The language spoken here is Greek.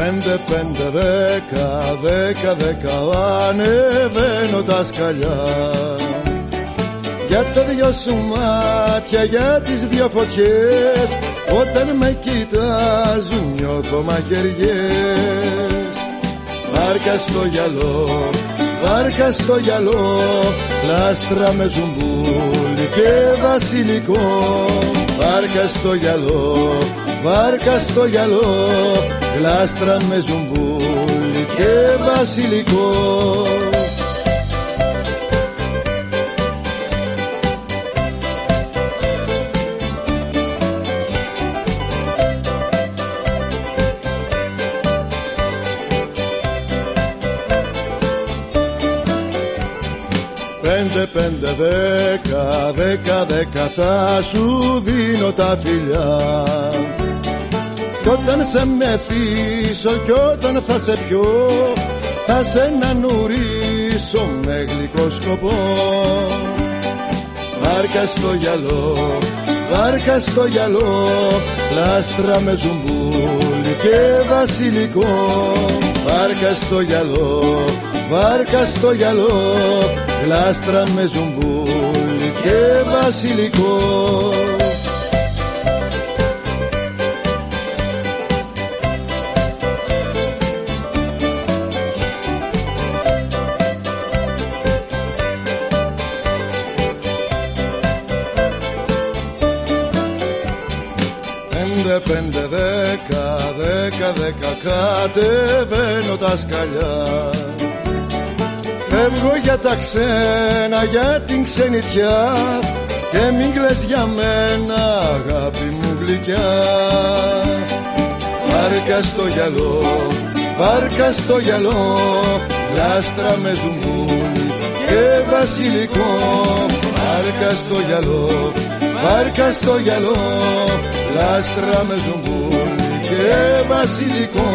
Πέντε, πέντε, δέκα, δέκα, δέκα Ανεβαίνω τα σκαλιά. Για τα δυο σου μάτια, για τις δυο φωτιές Όταν με κοιτάζουν νιώθω μαχαιριές. Βάρκα στο γυαλό, βάρκα στο γυαλό Λάστρα με ζουμπούλι και βασιλικό. Βάρκα στο γυαλό, βάρκα στο γυαλό Γλάστρα με ζουμπούλι και βασιλικό. Πέντε, πέντε, δέκα, δέκα, δέκα θα σου δίνω τα φιλιά Κι όταν σε μεθύσω κι όταν θα σε πιω Θα σε να νουρίσω με γλυκό σκοπό. Βάρκα στο γυαλό, βάρκα στο γυαλό Λάστρα με ζουμπούλι και βασιλικό. Βάρκα στο γυαλό, βάρκα στο γυαλό Γλάστρα με ζουμπούλι και βασιλικό Πέντε, πέντε, δέκα, δέκα, δέκα Κατεβαίνω τα σκαλιά. Φεύγω για τα ξένα, για την ξενιτιά Και μην κλαις για μένα, αγάπη μου γλυκιά. Βάρκα στο γυαλό, βάρκα στο γυαλό Λάστρα με ζουμπούλι και βασιλικό. Βάρκα στο γυαλό, βάρκα στο γυαλό Λάστρα με ζουμπούλι και βασιλικό